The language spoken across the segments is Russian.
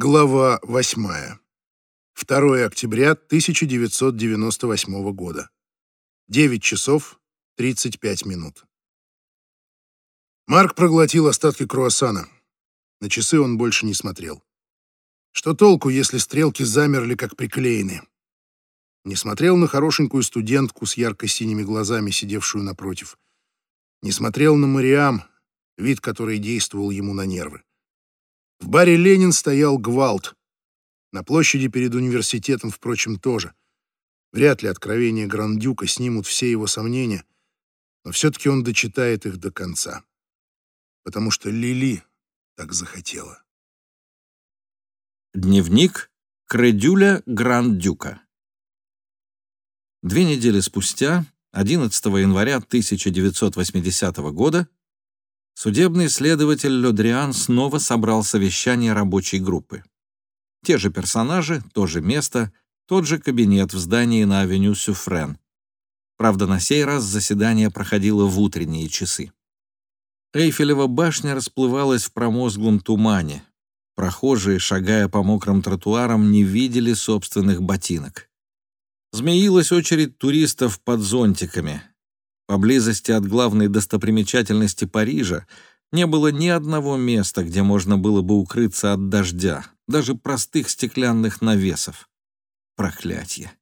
Глава 8. 2 октября 1998 года. 9 часов 35 минут. Марк проглотил остатки круассана. На часы он больше не смотрел. Что толку, если стрелки замерли, как приклеены? Не смотрел на хорошенькую студентку с ярко-синими глазами, сидевшую напротив. Не смотрел на Мариам, вид которой действовал ему на нервы. В баре «Ленин» стоял гвалт. На площади перед университетом, впрочем, тоже. Вряд ли откровения Грандюка снимут все его сомнения, но все-таки он дочитает их до конца. Потому что Лили так захотела. Дневник Кредюля Грандюка Две недели спустя, 11 января 1980 года, Судебный следователь Лодриан снова собрал совещание рабочей группы. Те же персонажи, то же место, тот же кабинет в здании на авеню Сюфрен. Правда, на сей раз заседание проходило в утренние часы. Эйфелева башня расплывалась в промозглом тумане. Прохожие, шагая по мокрым тротуарам, не видели собственных ботинок. Змеилась очередь туристов под зонтиками. Поблизости от главной достопримечательности Парижа не было ни одного места, где можно было бы укрыться от дождя, даже простых стеклянных навесов. Проклятье.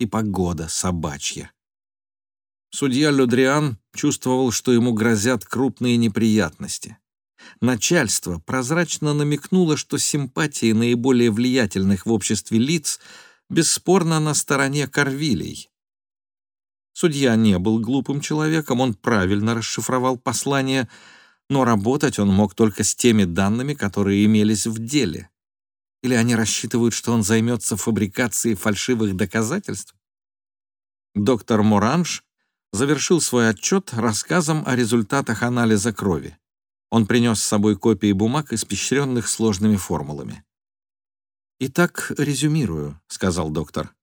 И погода собачья. Судья Людриан чувствовал, что ему грозят крупные неприятности. Начальство прозрачно намекнуло, что симпатии наиболее влиятельных в обществе лиц бесспорно на стороне Корвилей, Судья не был глупым человеком, он правильно расшифровал послание, но работать он мог только с теми данными, которые имелись в деле. Или они рассчитывают, что он займется фабрикацией фальшивых доказательств? Доктор Моранж завершил свой отчет рассказом о результатах анализа крови. Он принес с собой копии бумаг, испещренных сложными формулами. «Итак, резюмирую», — сказал доктор.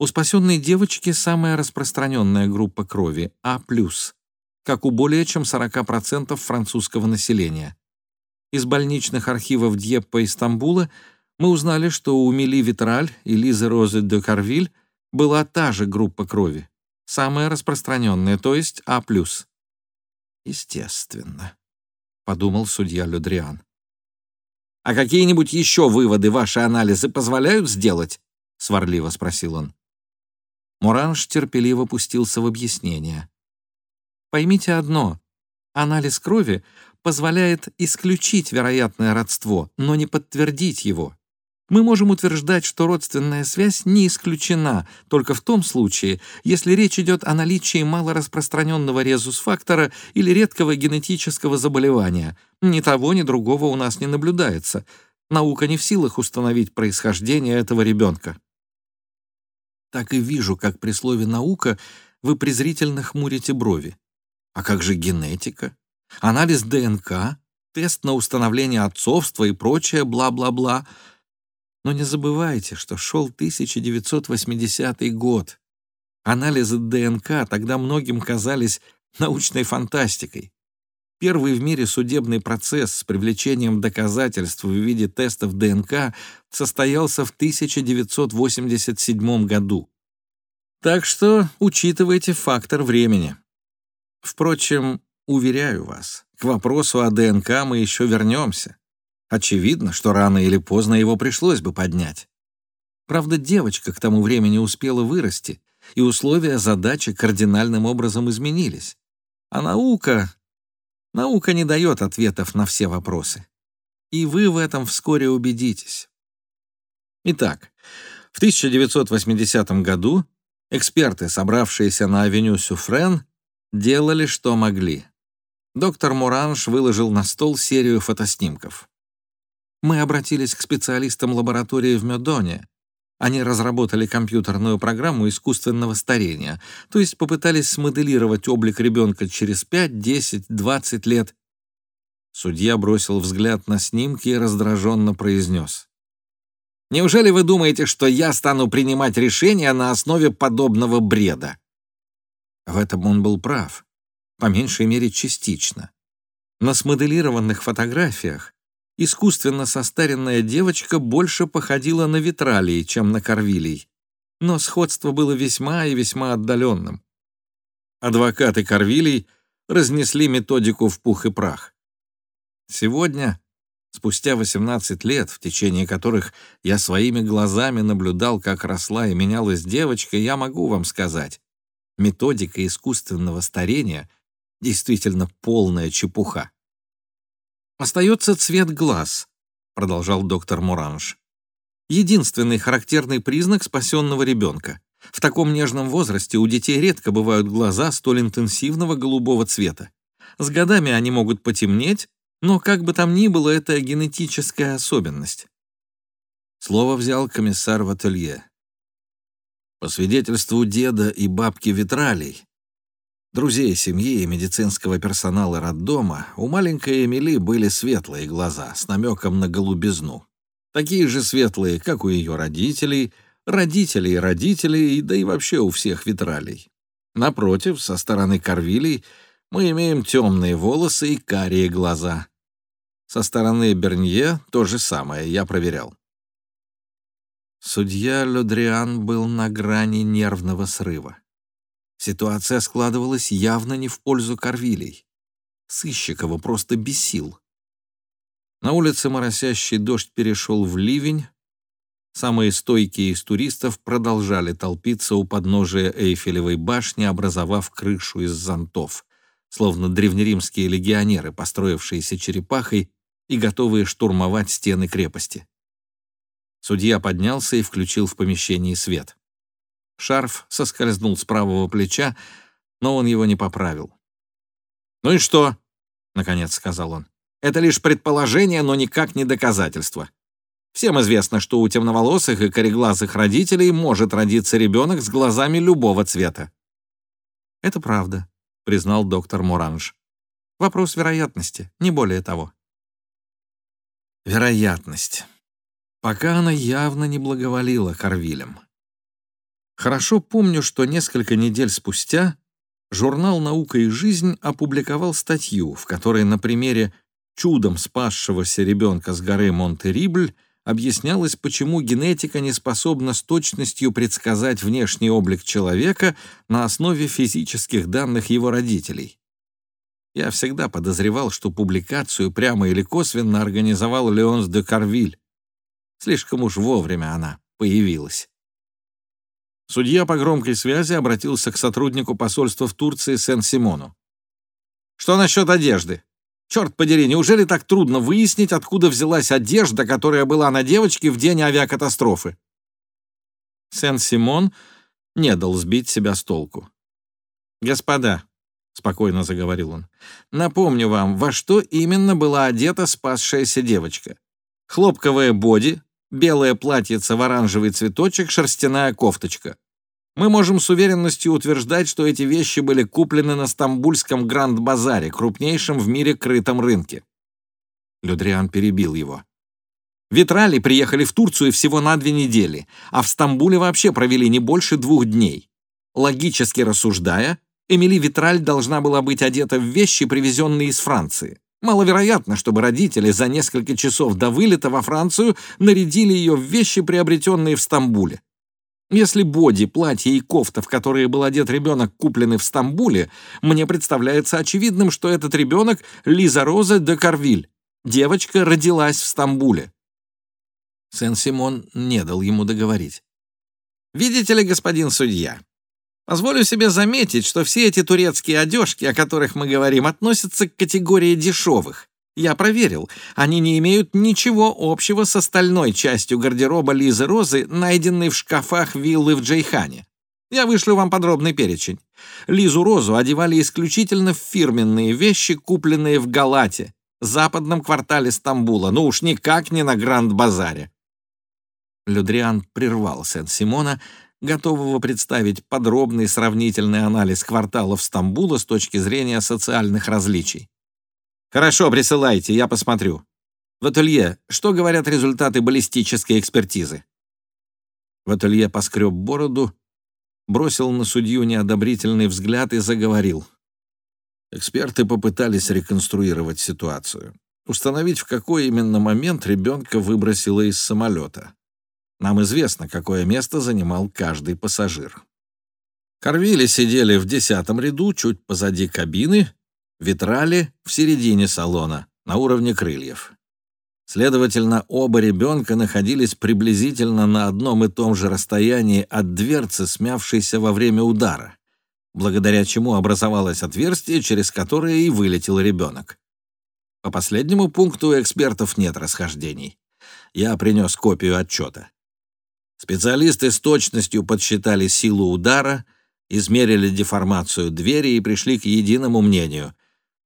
У спасенной девочки самая распространенная группа крови – А+, как у более чем 40% французского населения. Из больничных архивов Дьеппа и Стамбула мы узнали, что у Мили Витраль и Лизы Розы де Карвиль была та же группа крови, самая распространенная, то есть А+. Естественно, подумал судья Людриан. «А какие-нибудь еще выводы ваши анализы позволяют сделать?» — сварливо спросил он. Муранж терпеливо пустился в объяснение. Поймите одно. Анализ крови позволяет исключить вероятное родство, но не подтвердить его. Мы можем утверждать, что родственная связь не исключена только в том случае, если речь идет о наличии малораспространенного резус-фактора или редкого генетического заболевания. Ни того, ни другого у нас не наблюдается. Наука не в силах установить происхождение этого ребенка так и вижу, как при слове «наука» вы презрительно хмурите брови. А как же генетика? Анализ ДНК? Тест на установление отцовства и прочее бла-бла-бла. Но не забывайте, что шел 1980 год. Анализы ДНК тогда многим казались научной фантастикой. Первый в мире судебный процесс с привлечением доказательств в виде тестов ДНК состоялся в 1987 году. Так что учитывайте фактор времени. Впрочем, уверяю вас, к вопросу о ДНК мы еще вернемся. Очевидно, что рано или поздно его пришлось бы поднять. Правда, девочка к тому времени успела вырасти, и условия задачи кардинальным образом изменились. А наука Наука не дает ответов на все вопросы. И вы в этом вскоре убедитесь. Итак, в 1980 году эксперты, собравшиеся на авеню Сюфрен, делали, что могли. Доктор Муранж выложил на стол серию фотоснимков. Мы обратились к специалистам лаборатории в Медоне, они разработали компьютерную программу искусственного старения, то есть попытались смоделировать облик ребенка через 5, 10, 20 лет. Судья бросил взгляд на снимки и раздраженно произнес. «Неужели вы думаете, что я стану принимать решения на основе подобного бреда?» В этом он был прав, по меньшей мере частично. На смоделированных фотографиях искусственно состаренная девочка больше походила на витралий, чем на корвилий, но сходство было весьма и весьма отдаленным. Адвокаты корвилий разнесли методику в пух и прах. Сегодня, спустя 18 лет, в течение которых я своими глазами наблюдал, как росла и менялась девочка, я могу вам сказать, методика искусственного старения действительно полная чепуха. «Остается цвет глаз», — продолжал доктор Муранж. «Единственный характерный признак спасенного ребенка. В таком нежном возрасте у детей редко бывают глаза столь интенсивного голубого цвета. С годами они могут потемнеть, но как бы там ни было, это генетическая особенность». Слово взял комиссар в ателье. По свидетельству деда и бабки Витралей, друзей семьи и медицинского персонала роддома, у маленькой Эмили были светлые глаза с намеком на голубизну. Такие же светлые, как у ее родителей, родителей родителей, да и вообще у всех витралей. Напротив, со стороны Корвилей мы имеем темные волосы и карие глаза. Со стороны Бернье то же самое, я проверял. Судья Лодриан был на грани нервного срыва. Ситуация складывалась явно не в пользу Корвилей. Сыщик его просто бесил. На улице моросящий дождь перешел в ливень. Самые стойкие из туристов продолжали толпиться у подножия Эйфелевой башни, образовав крышу из зонтов, словно древнеримские легионеры, построившиеся черепахой и готовые штурмовать стены крепости. Судья поднялся и включил в помещении свет. Шарф соскользнул с правого плеча, но он его не поправил. «Ну и что?» — наконец сказал он. «Это лишь предположение, но никак не доказательство. Всем известно, что у темноволосых и кореглазых родителей может родиться ребенок с глазами любого цвета». «Это правда», — признал доктор Моранж. «Вопрос вероятности, не более того». Вероятность. Пока она явно не благоволила Карвилям. Хорошо помню, что несколько недель спустя журнал «Наука и жизнь» опубликовал статью, в которой на примере чудом спасшегося ребенка с горы Монтерибль объяснялось, почему генетика не способна с точностью предсказать внешний облик человека на основе физических данных его родителей. Я всегда подозревал, что публикацию прямо или косвенно организовал Леонс де Карвиль. Слишком уж вовремя она появилась. Судья по громкой связи обратился к сотруднику посольства в Турции Сен-Симону. «Что насчет одежды? Черт подери, неужели так трудно выяснить, откуда взялась одежда, которая была на девочке в день авиакатастрофы?» Сен-Симон не дал сбить себя с толку. «Господа», — спокойно заговорил он, — «напомню вам, во что именно была одета спасшаяся девочка. Хлопковое боди, белое платьице в оранжевый цветочек, шерстяная кофточка. Мы можем с уверенностью утверждать, что эти вещи были куплены на стамбульском Гранд-базаре, крупнейшем в мире крытом рынке. Людриан перебил его. Витрали приехали в Турцию всего на две недели, а в Стамбуле вообще провели не больше двух дней. Логически рассуждая, Эмили Витраль должна была быть одета в вещи, привезенные из Франции. Маловероятно, чтобы родители за несколько часов до вылета во Францию нарядили ее в вещи, приобретенные в Стамбуле. Если боди, платье и кофта, в которые был одет ребенок, куплены в Стамбуле, мне представляется очевидным, что этот ребенок — Лиза Роза де Карвиль. Девочка родилась в Стамбуле. Сен-Симон не дал ему договорить. «Видите ли, господин судья, Позволю себе заметить, что все эти турецкие одежки, о которых мы говорим, относятся к категории дешевых. Я проверил, они не имеют ничего общего с остальной частью гардероба Лизы Розы, найденной в шкафах виллы в Джейхане. Я вышлю вам подробный перечень. Лизу Розу одевали исключительно в фирменные вещи, купленные в Галате, западном квартале Стамбула, ну уж никак не на Гранд-базаре. Людриан прервал Сен-Симона, готового представить подробный сравнительный анализ кварталов Стамбула с точки зрения социальных различий. «Хорошо, присылайте, я посмотрю. В ателье, что говорят результаты баллистической экспертизы?» В ателье поскреб бороду, бросил на судью неодобрительный взгляд и заговорил. Эксперты попытались реконструировать ситуацию. установить, в какой именно момент ребенка выбросило из самолета. Нам известно, какое место занимал каждый пассажир. Корвили сидели в десятом ряду, чуть позади кабины, витрали в середине салона, на уровне крыльев. Следовательно, оба ребенка находились приблизительно на одном и том же расстоянии от дверцы, смявшейся во время удара, благодаря чему образовалось отверстие, через которое и вылетел ребенок. По последнему пункту у экспертов нет расхождений. Я принес копию отчета. Специалисты с точностью подсчитали силу удара, измерили деформацию двери и пришли к единому мнению.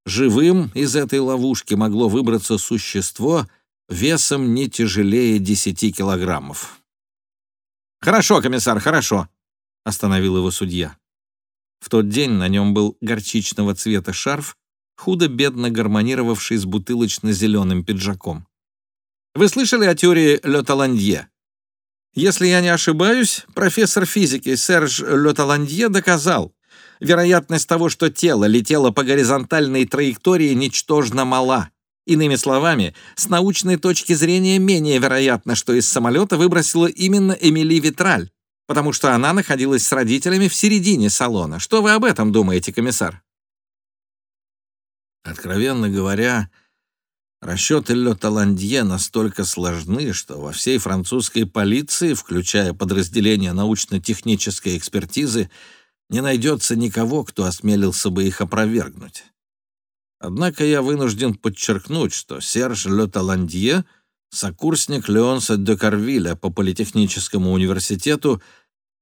Живым из этой ловушки могло выбраться существо — весом не тяжелее 10 килограммов. «Хорошо, комиссар, хорошо», — остановил его судья. В тот день на нем был горчичного цвета шарф, худо-бедно гармонировавший с бутылочно-зеленым пиджаком. «Вы слышали о теории Ле Таландье?» Если я не ошибаюсь, профессор физики Серж Ле Таландье доказал, вероятность того, что тело летело по горизонтальной траектории, ничтожно мала. Иными словами, с научной точки зрения менее вероятно, что из самолета выбросила именно Эмили Витраль, потому что она находилась с родителями в середине салона. Что вы об этом думаете, комиссар? Откровенно говоря, расчеты Ле настолько сложны, что во всей французской полиции, включая подразделение научно-технической экспертизы, не найдется никого, кто осмелился бы их опровергнуть. Однако я вынужден подчеркнуть, что Серж Ле Таландье — сокурсник Леонса де Карвиля по Политехническому университету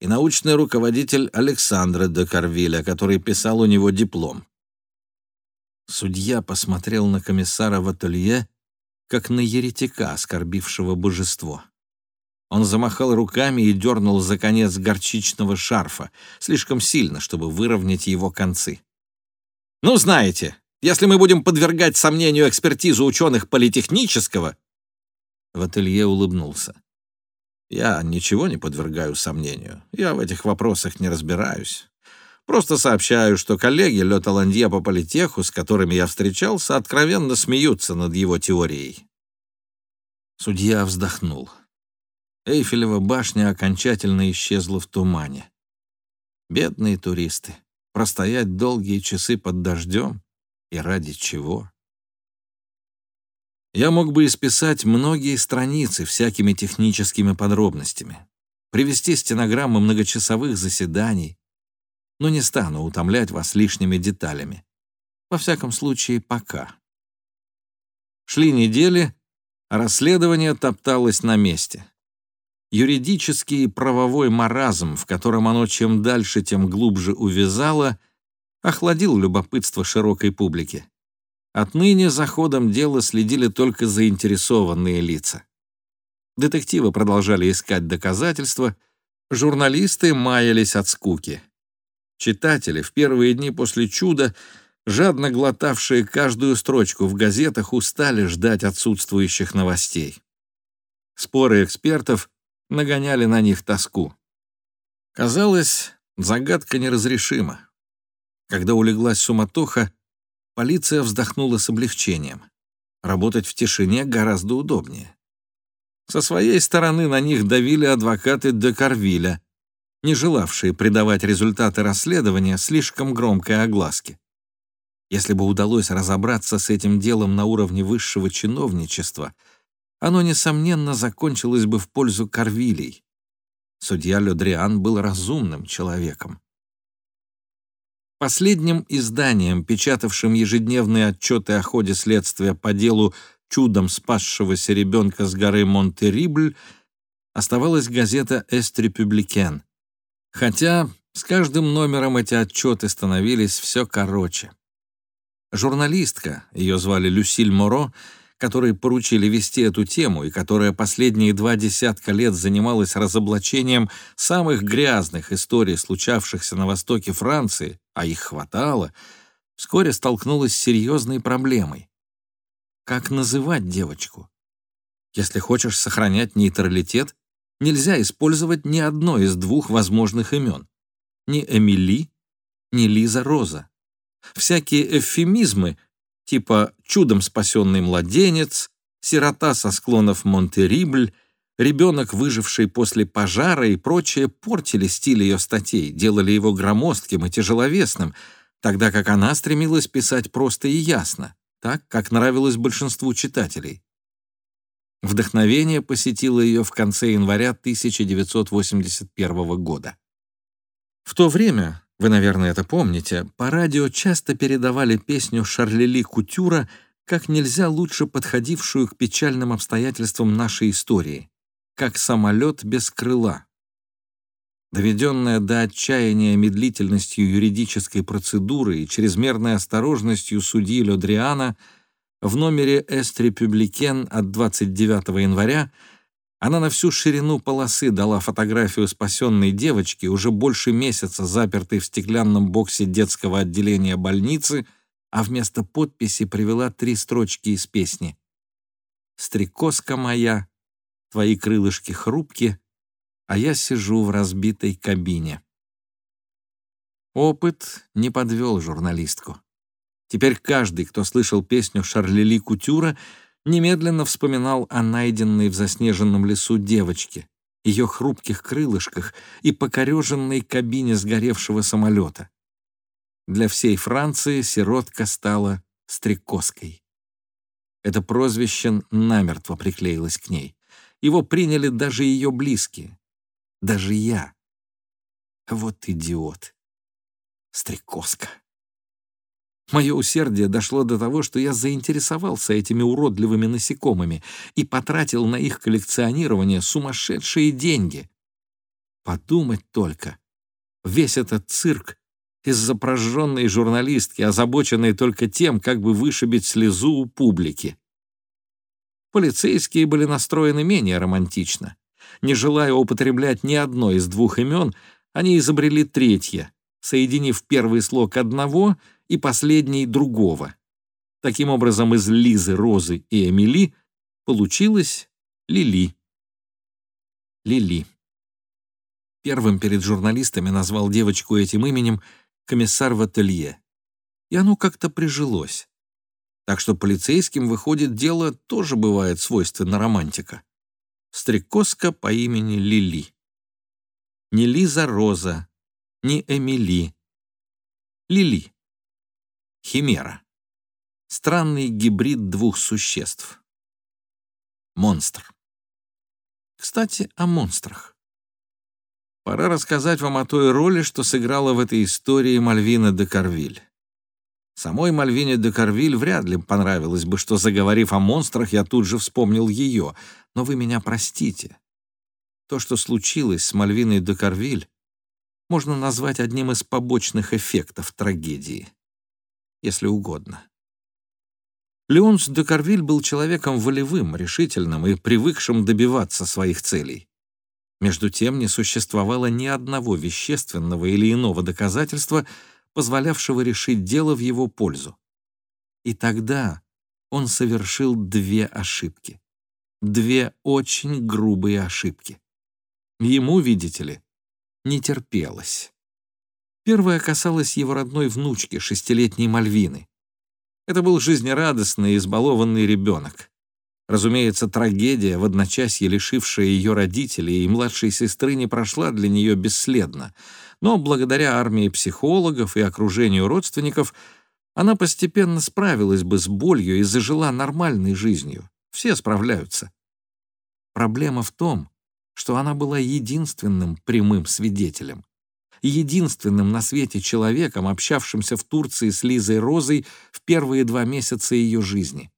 и научный руководитель Александра де Карвиля, который писал у него диплом. Судья посмотрел на комиссара в ателье, как на еретика, оскорбившего божество. Он замахал руками и дернул за конец горчичного шарфа, слишком сильно, чтобы выровнять его концы. «Ну, знаете», если мы будем подвергать сомнению экспертизу ученых политехнического...» В ателье улыбнулся. «Я ничего не подвергаю сомнению. Я в этих вопросах не разбираюсь. Просто сообщаю, что коллеги Ле Таландье по политеху, с которыми я встречался, откровенно смеются над его теорией». Судья вздохнул. Эйфелева башня окончательно исчезла в тумане. Бедные туристы. Простоять долгие часы под дождем и ради чего? Я мог бы исписать многие страницы всякими техническими подробностями, привести стенограммы многочасовых заседаний, но не стану утомлять вас лишними деталями. Во всяком случае, пока. Шли недели, а расследование топталось на месте. Юридический и правовой маразм, в котором оно чем дальше, тем глубже увязало — охладил любопытство широкой публики. Отныне за ходом дела следили только заинтересованные лица. Детективы продолжали искать доказательства, журналисты маялись от скуки. Читатели в первые дни после чуда, жадно глотавшие каждую строчку в газетах, устали ждать отсутствующих новостей. Споры экспертов нагоняли на них тоску. Казалось, загадка неразрешима. Когда улеглась суматоха, полиция вздохнула с облегчением. Работать в тишине гораздо удобнее. Со своей стороны на них давили адвокаты де Карвиля, не желавшие придавать результаты расследования слишком громкой огласке. Если бы удалось разобраться с этим делом на уровне высшего чиновничества, оно, несомненно, закончилось бы в пользу Карвилей. Судья Ледриан был разумным человеком. Последним изданием, печатавшим ежедневные отчеты о ходе следствия по делу чудом спасшегося ребенка с горы Монтерибль, оставалась газета «Эст Републикен». Хотя с каждым номером эти отчеты становились все короче. Журналистка, ее звали Люсиль Моро, которой поручили вести эту тему и которая последние два десятка лет занималась разоблачением самых грязных историй, случавшихся на востоке Франции, а их хватало, вскоре столкнулась с серьезной проблемой. Как называть девочку? Если хочешь сохранять нейтралитет, нельзя использовать ни одно из двух возможных имен. Ни Эмили, ни Лиза Роза. Всякие эвфемизмы типа «Чудом спасенный младенец», «Сирота со склонов Монтерибль», ребенок, выживший после пожара и прочее, портили стиль ее статей, делали его громоздким и тяжеловесным, тогда как она стремилась писать просто и ясно, так, как нравилось большинству читателей. Вдохновение посетило ее в конце января 1981 года. В то время, вы, наверное, это помните, по радио часто передавали песню Шарлели Кутюра как нельзя лучше подходившую к печальным обстоятельствам нашей истории, как самолет без крыла. Доведенная до отчаяния медлительностью юридической процедуры и чрезмерной осторожностью судьи Лодриана — в номере «Эст Републикен» от 29 января она на всю ширину полосы дала фотографию спасенной девочки, уже больше месяца запертой в стеклянном боксе детского отделения больницы, а вместо подписи привела три строчки из песни. «Стрекозка моя, твои крылышки хрупки, а я сижу в разбитой кабине». Опыт не подвел журналистку. Теперь каждый, кто слышал песню Шарлели Кутюра, немедленно вспоминал о найденной в заснеженном лесу девочке, ее хрупких крылышках и покореженной кабине сгоревшего самолета. Для всей Франции сиротка стала стрекозкой. Это прозвище намертво приклеилось к ней. Его приняли даже ее близкие. Даже я. Вот идиот. Стрекозка. Мое усердие дошло до того, что я заинтересовался этими уродливыми насекомыми и потратил на их коллекционирование сумасшедшие деньги. Подумать только. Весь этот цирк из-за прожженной журналистки, озабоченной только тем, как бы вышибить слезу у публики. Полицейские были настроены менее романтично. Не желая употреблять ни одно из двух имен, они изобрели третье, соединив первый слог одного — и последний другого. Таким образом, из Лизы, Розы и Эмили получилось Лили. Лили. Первым перед журналистами назвал девочку этим именем комиссар в ателье. И оно как-то прижилось. Так что полицейским, выходит, дело тоже бывает свойственно романтика. Стрекозка по имени Лили. Не Лиза Роза, не Эмили. Лили. Химера. Странный гибрид двух существ. Монстр. Кстати, о монстрах. Пора рассказать вам о той роли, что сыграла в этой истории Мальвина де Карвиль. Самой Мальвине де Карвиль вряд ли понравилось бы, что, заговорив о монстрах, я тут же вспомнил ее, но вы меня простите. То, что случилось с Мальвиной де Карвиль, можно назвать одним из побочных эффектов трагедии если угодно. Леонс де Карвиль был человеком волевым, решительным и привыкшим добиваться своих целей. Между тем не существовало ни одного вещественного или иного доказательства, позволявшего решить дело в его пользу. И тогда он совершил две ошибки. Две очень грубые ошибки. Ему, видите ли, не терпелось. Первая касалась его родной внучки, шестилетней Мальвины. Это был жизнерадостный, избалованный ребенок. Разумеется, трагедия, в одночасье лишившая ее родителей и младшей сестры, не прошла для нее бесследно, но благодаря армии психологов и окружению родственников она постепенно справилась бы с болью и зажила нормальной жизнью. Все справляются. Проблема в том, что она была единственным прямым свидетелем единственным на свете человеком, общавшимся в Турции с Лизой Розой в первые два месяца ее жизни.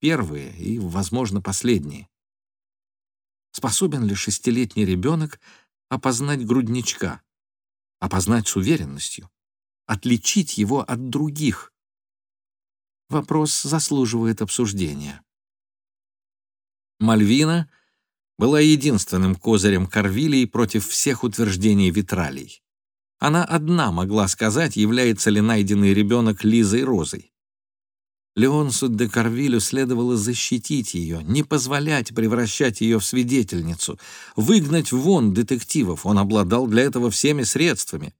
Первые и, возможно, последние. Способен ли шестилетний ребенок опознать грудничка, опознать с уверенностью, отличить его от других? Вопрос заслуживает обсуждения. Мальвина — была единственным козырем Корвилии против всех утверждений Витралий. Она одна могла сказать, является ли найденный ребенок Лизой Розой. Леонсу де Карвилю следовало защитить ее, не позволять превращать ее в свидетельницу, выгнать вон детективов, он обладал для этого всеми средствами.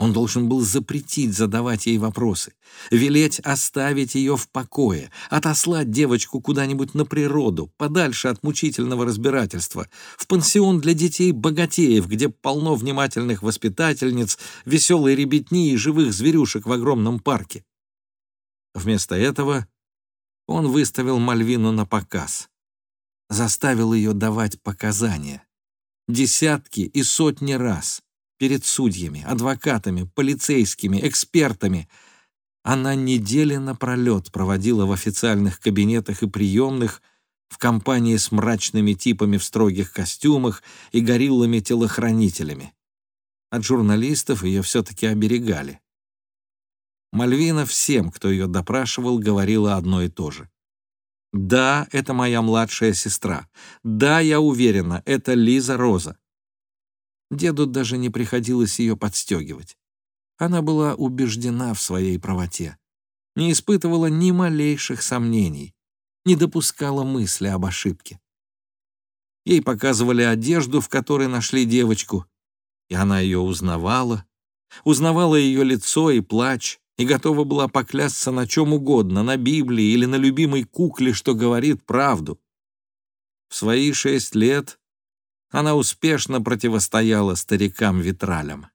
Он должен был запретить задавать ей вопросы, велеть оставить ее в покое, отослать девочку куда-нибудь на природу, подальше от мучительного разбирательства, в пансион для детей-богатеев, где полно внимательных воспитательниц, веселой ребятни и живых зверюшек в огромном парке. Вместо этого он выставил Мальвину на показ, заставил ее давать показания. Десятки и сотни раз перед судьями, адвокатами, полицейскими, экспертами. Она недели напролет проводила в официальных кабинетах и приемных в компании с мрачными типами в строгих костюмах и гориллами-телохранителями. От журналистов ее все-таки оберегали. Мальвина всем, кто ее допрашивал, говорила одно и то же. «Да, это моя младшая сестра. Да, я уверена, это Лиза Роза. Деду даже не приходилось ее подстегивать. Она была убеждена в своей правоте, не испытывала ни малейших сомнений, не допускала мысли об ошибке. Ей показывали одежду, в которой нашли девочку, и она ее узнавала, узнавала ее лицо и плач, и готова была поклясться на чем угодно, на Библии или на любимой кукле, что говорит правду. В свои шесть лет она успешно противостояла старикам-витралям.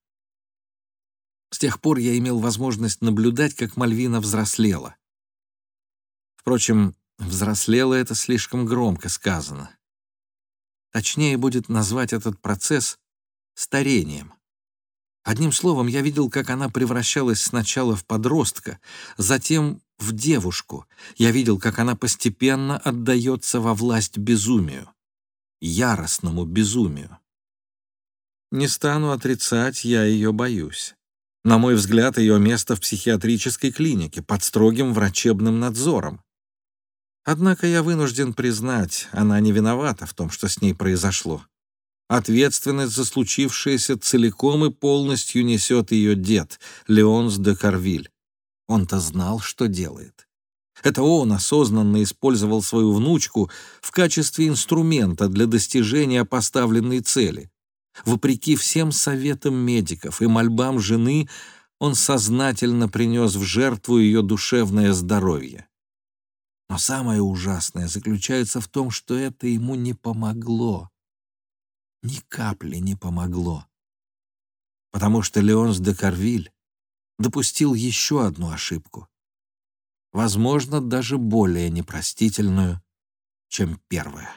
С тех пор я имел возможность наблюдать, как Мальвина взрослела. Впрочем, взрослела это слишком громко сказано. Точнее будет назвать этот процесс старением. Одним словом, я видел, как она превращалась сначала в подростка, затем в девушку. Я видел, как она постепенно отдается во власть безумию яростному безумию. Не стану отрицать, я ее боюсь. На мой взгляд, ее место в психиатрической клинике, под строгим врачебным надзором. Однако я вынужден признать, она не виновата в том, что с ней произошло. Ответственность за случившееся целиком и полностью несет ее дед, Леонс де Карвиль. Он-то знал, что делает. Это он осознанно использовал свою внучку в качестве инструмента для достижения поставленной цели. Вопреки всем советам медиков и мольбам жены, он сознательно принес в жертву ее душевное здоровье. Но самое ужасное заключается в том, что это ему не помогло. Ни капли не помогло. Потому что Леонс де Карвиль допустил еще одну ошибку возможно, даже более непростительную, чем первая.